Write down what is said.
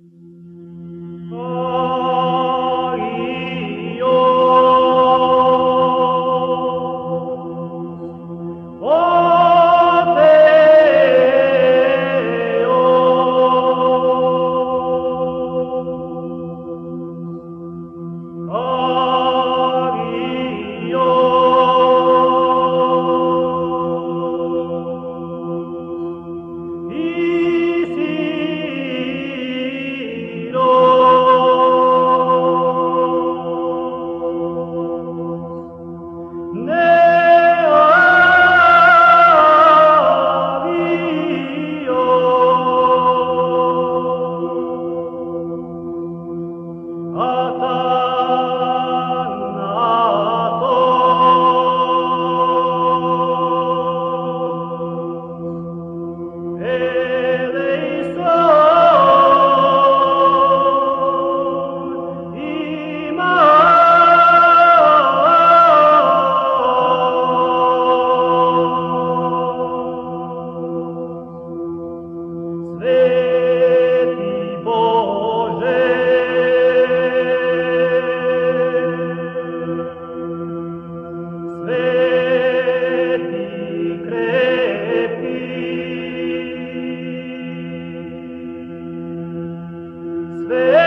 Mm-hmm. Hey. Oh